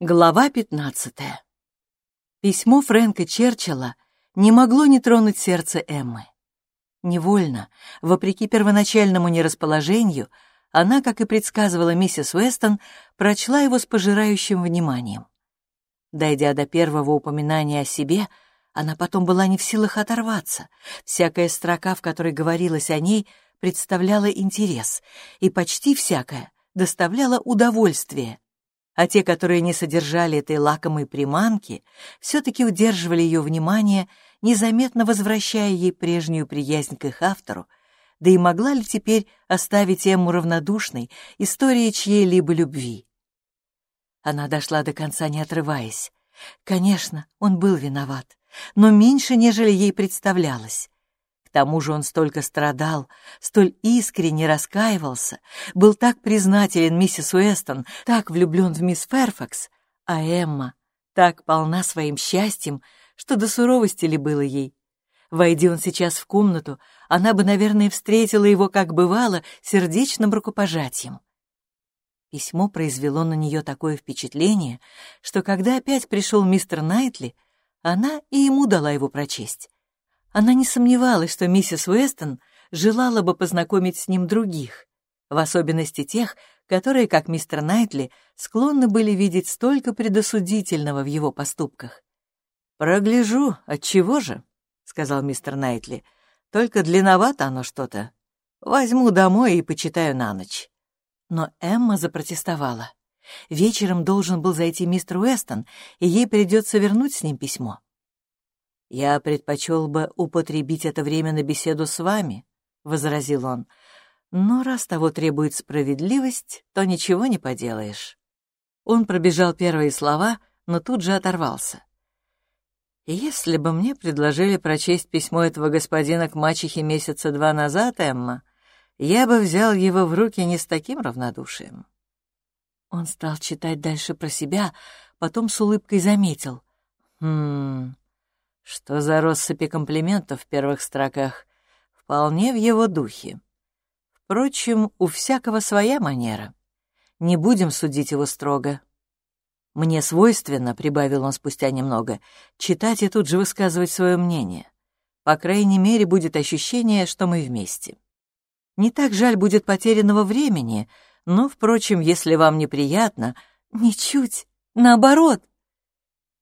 Глава 15. Письмо Фрэнка Черчилла не могло не тронуть сердце Эммы. Невольно, вопреки первоначальному нерасположению, она, как и предсказывала миссис Уэстон, прочла его с пожирающим вниманием. Дойдя до первого упоминания о себе, она потом была не в силах оторваться. Всякая строка, в которой говорилось о ней, представляла интерес, и почти всякая доставляла удовольствие — а те, которые не содержали этой лакомой приманки, все-таки удерживали ее внимание, незаметно возвращая ей прежнюю приязнь к их автору, да и могла ли теперь оставить Эмму равнодушной история чьей-либо любви? Она дошла до конца, не отрываясь. Конечно, он был виноват, но меньше, нежели ей представлялось тому же он столько страдал, столь искренне раскаивался, был так признателен миссис Уэстон, так влюблен в мисс Ферфакс, а Эмма так полна своим счастьем, что до суровости ли было ей. Войди он сейчас в комнату, она бы, наверное, встретила его, как бывало, сердечным рукопожатием. Письмо произвело на нее такое впечатление, что когда опять пришел мистер Найтли, она и ему дала его прочесть. Она не сомневалась, что миссис Уэстон желала бы познакомить с ним других, в особенности тех, которые, как мистер Найтли, склонны были видеть столько предосудительного в его поступках. «Прогляжу, отчего же?» — сказал мистер Найтли. «Только длинновато оно что-то. Возьму домой и почитаю на ночь». Но Эмма запротестовала. Вечером должен был зайти мистер Уэстон, и ей придется вернуть с ним письмо. «Я предпочел бы употребить это время на беседу с вами», — возразил он. «Но раз того требует справедливость, то ничего не поделаешь». Он пробежал первые слова, но тут же оторвался. «Если бы мне предложили прочесть письмо этого господина к мачехе месяца два назад, Эмма, я бы взял его в руки не с таким равнодушием». Он стал читать дальше про себя, потом с улыбкой заметил. «Хм, что за россыпи комплиментов в первых строках? Вполне в его духе. Впрочем, у всякого своя манера. Не будем судить его строго. Мне свойственно, — прибавил он спустя немного, — читать и тут же высказывать свое мнение. По крайней мере, будет ощущение, что мы вместе. Не так жаль будет потерянного времени, но, впрочем, если вам неприятно, ничуть, наоборот —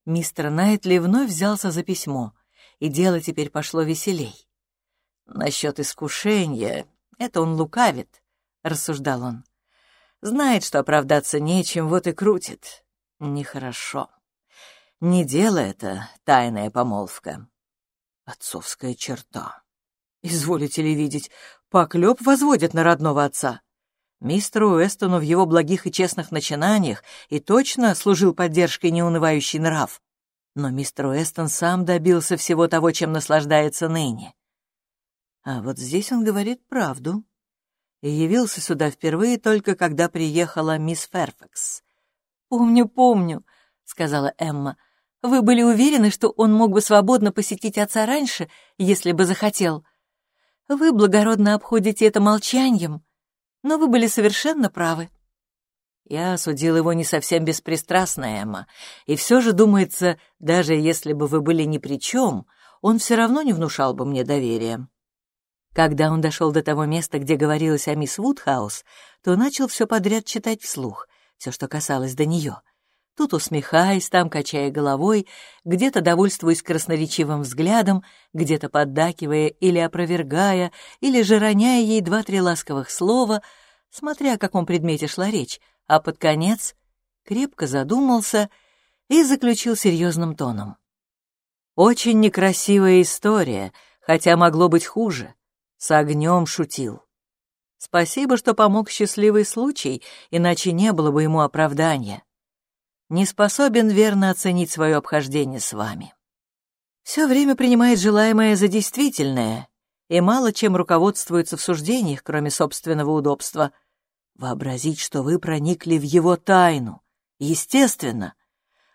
Мистер Найтли вновь взялся за письмо, и дело теперь пошло веселей. «Насчет искушения, это он лукавит», — рассуждал он. «Знает, что оправдаться нечем, вот и крутит. Нехорошо. Не дело это, тайная помолвка. Отцовская черта. Изволите ли видеть, поклеп возводит на родного отца. Мистеру Уэстону в его благих и честных начинаниях и точно служил поддержкой неунывающий нрав. Но мистер Уэстон сам добился всего того, чем наслаждается ныне. А вот здесь он говорит правду. И явился сюда впервые только когда приехала мисс Ферфакс. «Помню, помню», — сказала Эмма. «Вы были уверены, что он мог бы свободно посетить отца раньше, если бы захотел? Вы благородно обходите это молчанием но вы были совершенно правы. Я осудил его не совсем беспристрастно, Эмма, и все же, думается, даже если бы вы были ни при чем, он все равно не внушал бы мне доверия. Когда он дошел до того места, где говорилось о мисс Вудхаус, то начал все подряд читать вслух, все, что касалось до нее — Тут усмехаясь, там качая головой, где-то довольствуясь красноречивым взглядом, где-то поддакивая или опровергая, или же роняя ей два-три ласковых слова, смотря о каком предмете шла речь, а под конец крепко задумался и заключил серьезным тоном. «Очень некрасивая история, хотя могло быть хуже. С огнем шутил. Спасибо, что помог счастливый случай, иначе не было бы ему оправдания не способен верно оценить свое обхождение с вами. Все время принимает желаемое за действительное и мало чем руководствуется в суждениях, кроме собственного удобства. Вообразить, что вы проникли в его тайну. Естественно.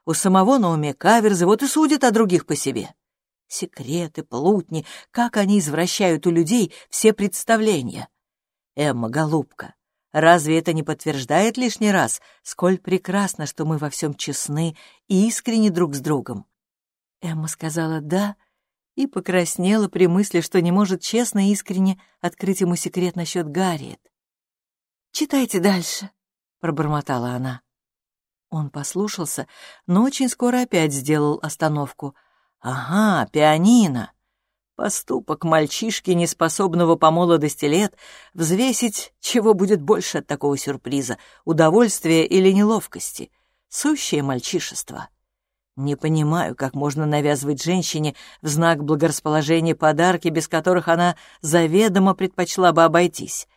У самого на уме каверзы вот и судят о других по себе. Секреты, плутни, как они извращают у людей все представления. Эмма, голубка, Разве это не подтверждает лишний раз, сколь прекрасно, что мы во всем честны и искренни друг с другом? Эмма сказала «да» и покраснела при мысли, что не может честно и искренне открыть ему секрет насчет Гарриет. «Читайте дальше», — пробормотала она. Он послушался, но очень скоро опять сделал остановку. «Ага, пианино!» Поступок мальчишки, неспособного по молодости лет, взвесить, чего будет больше от такого сюрприза, удовольствия или неловкости. Сущее мальчишество. Не понимаю, как можно навязывать женщине в знак благорасположения подарки, без которых она заведомо предпочла бы обойтись.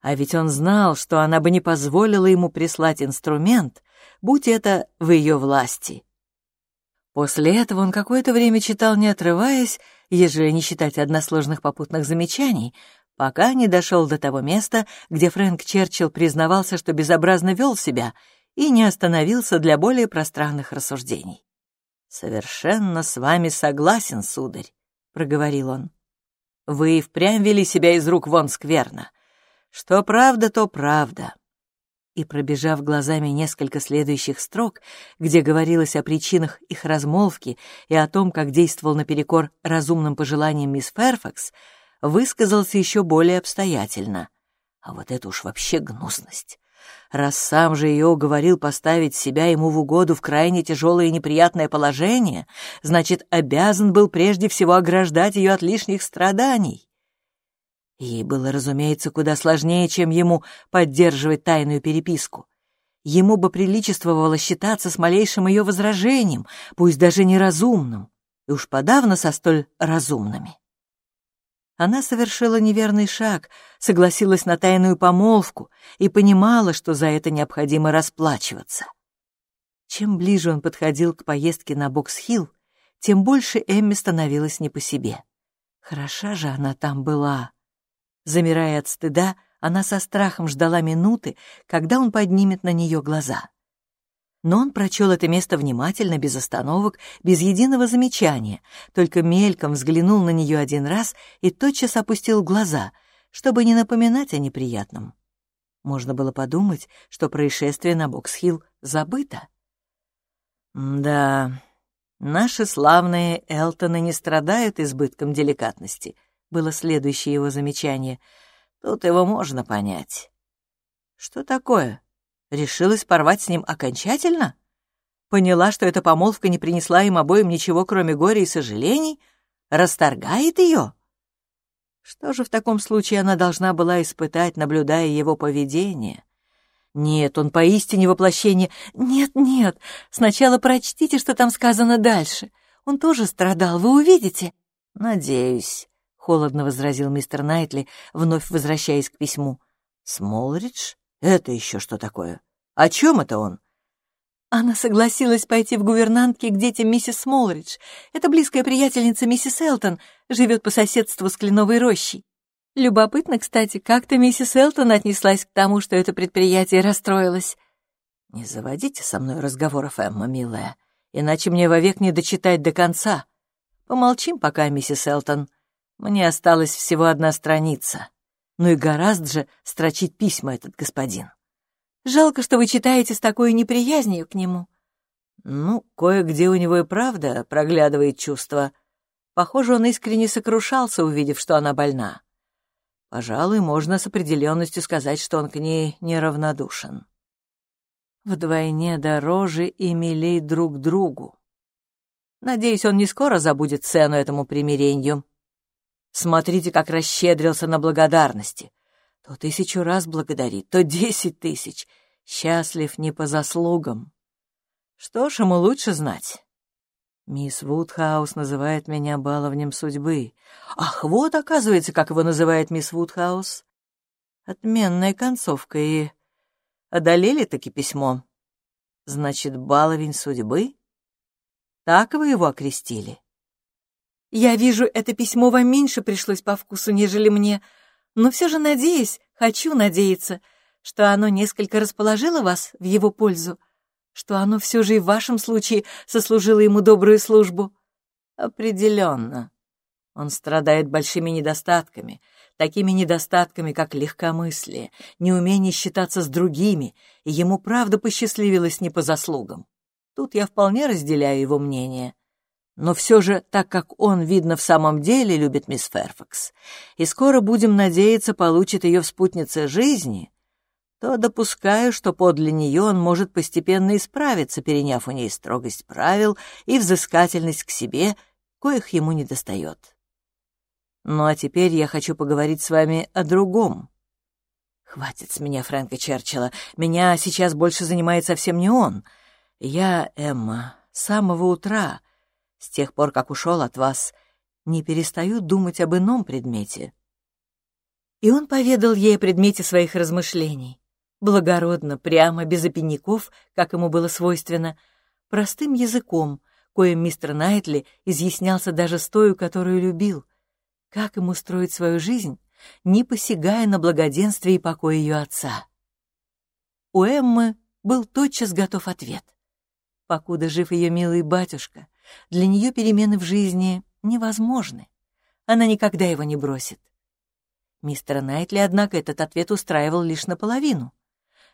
А ведь он знал, что она бы не позволила ему прислать инструмент, будь это в ее власти. После этого он какое-то время читал, не отрываясь, ежели не считать односложных попутных замечаний, пока не дошел до того места, где Фрэнк Черчилл признавался, что безобразно вел себя, и не остановился для более пространных рассуждений. «Совершенно с вами согласен, сударь», — проговорил он. «Вы и впрямь вели себя из рук вон скверно. Что правда, то правда и, пробежав глазами несколько следующих строк, где говорилось о причинах их размолвки и о том, как действовал наперекор разумным пожеланиям мисс Ферфакс, высказался еще более обстоятельно. А вот это уж вообще гнусность. Раз сам же ее уговорил поставить себя ему в угоду в крайне тяжелое и неприятное положение, значит, обязан был прежде всего ограждать ее от лишних страданий. Ей было, разумеется, куда сложнее, чем ему поддерживать тайную переписку. Ему бы приличествовало считаться с малейшим ее возражением, пусть даже неразумным, и уж подавно со столь разумными. Она совершила неверный шаг, согласилась на тайную помолвку и понимала, что за это необходимо расплачиваться. Чем ближе он подходил к поездке на Бокс-Хилл, тем больше Эмми становилась не по себе. Хороша же она там была. Замирая от стыда, она со страхом ждала минуты, когда он поднимет на нее глаза. Но он прочел это место внимательно, без остановок, без единого замечания, только мельком взглянул на нее один раз и тотчас опустил глаза, чтобы не напоминать о неприятном. Можно было подумать, что происшествие на Боксхилл забыто. «Да, наши славные Элтоны не страдают избытком деликатности», было следующее его замечание. Тут его можно понять. Что такое? Решилась порвать с ним окончательно? Поняла, что эта помолвка не принесла им обоим ничего, кроме горя и сожалений? Расторгает ее? Что же в таком случае она должна была испытать, наблюдая его поведение? Нет, он поистине воплощение... Нет, нет, сначала прочтите, что там сказано дальше. Он тоже страдал, вы увидите. Надеюсь холодно возразил мистер Найтли, вновь возвращаясь к письму. Смолридж? Это еще что такое? О чем это он? Она согласилась пойти в гувернантки к детям миссис Смолридж. Это близкая приятельница миссис Элтон, живет по соседству с Кленовой рощей. Любопытно, кстати, как-то миссис Элтон отнеслась к тому, что это предприятие расстроилось. «Не заводите со мной разговоров, Эмма, милая, иначе мне вовек не дочитать до конца. Помолчим пока, миссис Элтон. Мне осталась всего одна страница. Ну и гораздо же строчить письма этот господин. Жалко, что вы читаете с такой неприязнью к нему. Ну, кое-где у него и правда проглядывает чувство. Похоже, он искренне сокрушался, увидев, что она больна. Пожалуй, можно с определенностью сказать, что он к ней неравнодушен. Вдвойне дороже и милей друг другу. Надеюсь, он не скоро забудет цену этому примирению. Смотрите, как расщедрился на благодарности. То тысячу раз благодарит, то десять тысяч. Счастлив не по заслугам. Что ж, ему лучше знать. Мисс Вудхаус называет меня баловнем судьбы. Ах, вот, оказывается, как его называет мисс Вудхаус. Отменная концовка и... Одолели-таки письмо. Значит, баловень судьбы? Так вы его окрестили? Я вижу, это письмо вам меньше пришлось по вкусу, нежели мне, но все же надеюсь, хочу надеяться, что оно несколько расположило вас в его пользу, что оно все же и в вашем случае сослужило ему добрую службу. Определенно. Он страдает большими недостатками, такими недостатками, как легкомыслие, неумение считаться с другими, и ему правда посчастливилось не по заслугам. Тут я вполне разделяю его мнение. Но все же, так как он, видно, в самом деле любит мисс Ферфакс, и скоро, будем надеяться, получит ее в спутнице жизни, то допускаю, что подле нее он может постепенно исправиться, переняв у ней строгость правил и взыскательность к себе, коих ему не достает. Ну а теперь я хочу поговорить с вами о другом. Хватит с меня Фрэнка Черчилла. Меня сейчас больше занимает совсем не он. Я, Эмма, с самого утра, с тех пор, как ушел от вас, не перестаю думать об ином предмете. И он поведал ей о предмете своих размышлений благородно, прямо, без опиняков, как ему было свойственно, простым языком, коим мистер Найтли изъяснялся даже с той, которую любил, как ему строить свою жизнь, не посягая на благоденствие и покой ее отца. У Эммы был тотчас готов ответ. Покуда жив ее милый батюшка, для нее перемены в жизни невозможны. Она никогда его не бросит. Мистера Найтли, однако, этот ответ устраивал лишь наполовину.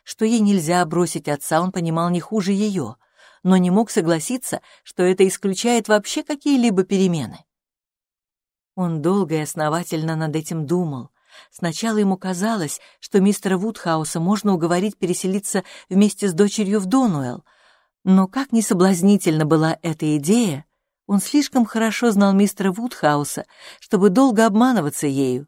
Что ей нельзя бросить отца, он понимал не хуже ее, но не мог согласиться, что это исключает вообще какие-либо перемены. Он долго и основательно над этим думал. Сначала ему казалось, что мистера Вудхауса можно уговорить переселиться вместе с дочерью в Донуэлл, но как ни соблазнительна была эта идея, он слишком хорошо знал мистера Вудхауса, чтобы долго обманываться ею,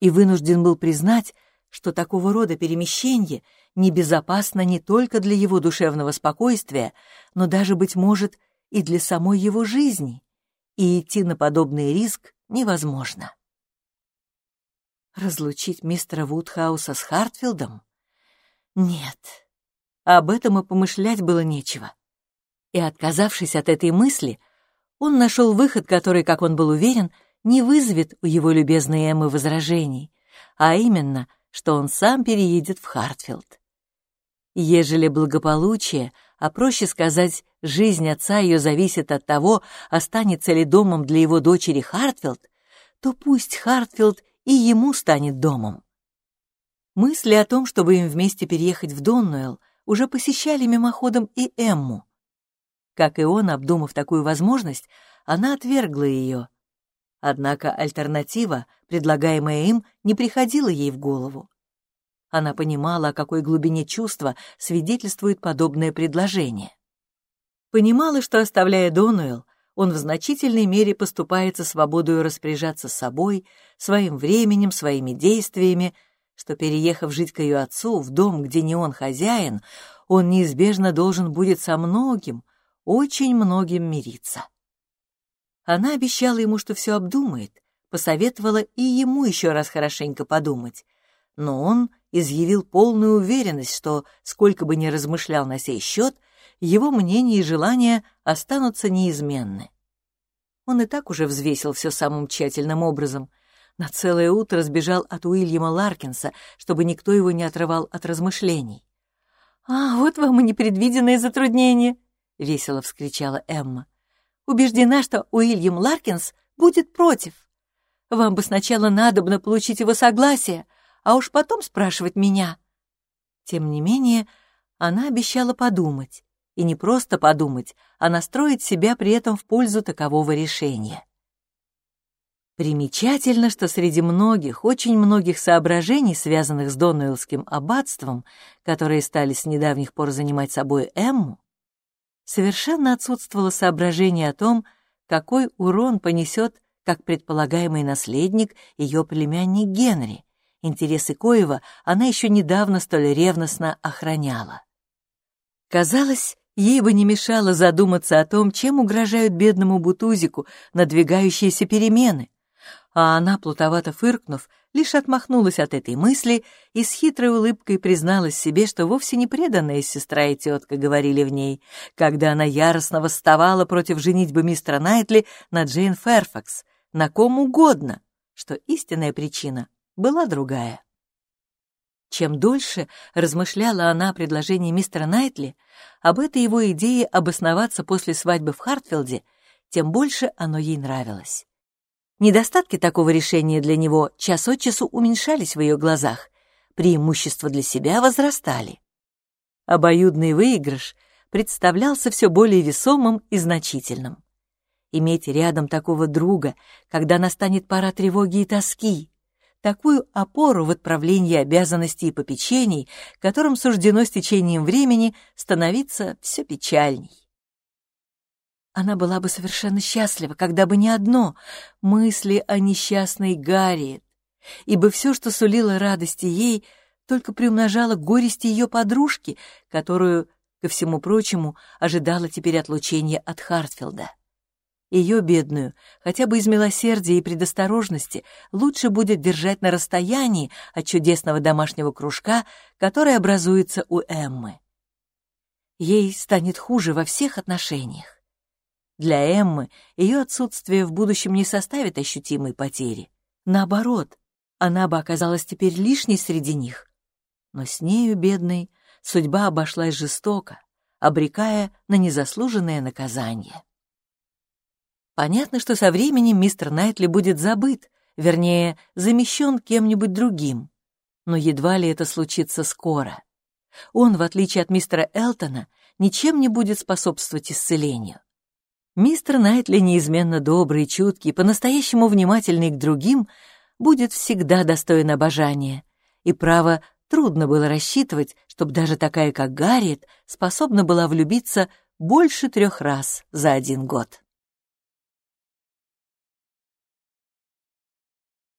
и вынужден был признать, что такого рода перемещение небезопасно не только для его душевного спокойствия, но даже, быть может, и для самой его жизни, и идти на подобный риск невозможно. Разлучить мистера Вудхауса с Хартфилдом? Нет, об этом и помышлять было нечего. И, отказавшись от этой мысли, он нашел выход, который, как он был уверен, не вызовет у его любезной Эммы возражений, а именно — что он сам переедет в Хартфилд. Ежели благополучие, а проще сказать, жизнь отца ее зависит от того, останется ли домом для его дочери Хартфилд, то пусть Хартфилд и ему станет домом. Мысли о том, чтобы им вместе переехать в Доннуэлл, уже посещали мимоходом и Эмму. Как и он, обдумав такую возможность, она отвергла ее, Однако альтернатива, предлагаемая им, не приходила ей в голову. Она понимала, о какой глубине чувства свидетельствует подобное предложение. Понимала, что, оставляя Донуэлл, он в значительной мере поступается свободою распоряжаться собой, своим временем, своими действиями, что, переехав жить к ее отцу в дом, где не он хозяин, он неизбежно должен будет со многим, очень многим мириться. Она обещала ему, что все обдумает, посоветовала и ему еще раз хорошенько подумать. Но он изъявил полную уверенность, что, сколько бы ни размышлял на сей счет, его мнение и желания останутся неизменны. Он и так уже взвесил все самым тщательным образом. На целое утро сбежал от Уильяма Ларкинса, чтобы никто его не отрывал от размышлений. «А, вот вам и непредвиденное затруднение!» — весело вскричала Эмма убеждена, что Уильям Ларкинс будет против. Вам бы сначала надобно получить его согласие, а уж потом спрашивать меня. Тем не менее, она обещала подумать, и не просто подумать, а настроить себя при этом в пользу такового решения. Примечательно, что среди многих, очень многих соображений, связанных с Донуэллским аббатством, которые стали с недавних пор занимать собой Эмму, совершенно отсутствовало соображение о том, какой урон понесет как предполагаемый наследник ее племянник Генри, интересы коего она еще недавно столь ревностно охраняла. Казалось, ей бы не мешало задуматься о том, чем угрожают бедному Бутузику надвигающиеся перемены, а она, плутовато фыркнув, лишь отмахнулась от этой мысли и с хитрой улыбкой призналась себе, что вовсе не преданная сестра и тетка говорили в ней, когда она яростно восставала против женитьбы мистера Найтли на Джейн Ферфакс, на ком угодно, что истинная причина была другая. Чем дольше размышляла она о предложении мистера Найтли, об этой его идее обосноваться после свадьбы в Хартфилде, тем больше оно ей нравилось. Недостатки такого решения для него час от часу уменьшались в ее глазах, преимущества для себя возрастали. Обоюдный выигрыш представлялся все более весомым и значительным. Иметь рядом такого друга, когда настанет пора тревоги и тоски, такую опору в отправлении обязанностей и попечений, которым суждено с течением времени становиться все печальней. Она была бы совершенно счастлива, когда бы не одно — мысли о несчастной Гарриет, ибо все, что сулило радости ей, только приумножало горести ее подружки, которую, ко всему прочему, ожидала теперь отлучения от Хартфилда. Ее бедную, хотя бы из милосердия и предосторожности, лучше будет держать на расстоянии от чудесного домашнего кружка, который образуется у Эммы. Ей станет хуже во всех отношениях. Для Эммы ее отсутствие в будущем не составит ощутимой потери. Наоборот, она бы оказалась теперь лишней среди них. Но с нею, бедной, судьба обошлась жестоко, обрекая на незаслуженное наказание. Понятно, что со временем мистер Найтли будет забыт, вернее, замещен кем-нибудь другим. Но едва ли это случится скоро. Он, в отличие от мистера Элтона, ничем не будет способствовать исцелению. Мистер Найтли, неизменно добрый, чуткий, по-настоящему внимательный к другим, будет всегда достоин обожания. И, право, трудно было рассчитывать, чтобы даже такая, как Гарриет, способна была влюбиться больше трех раз за один год.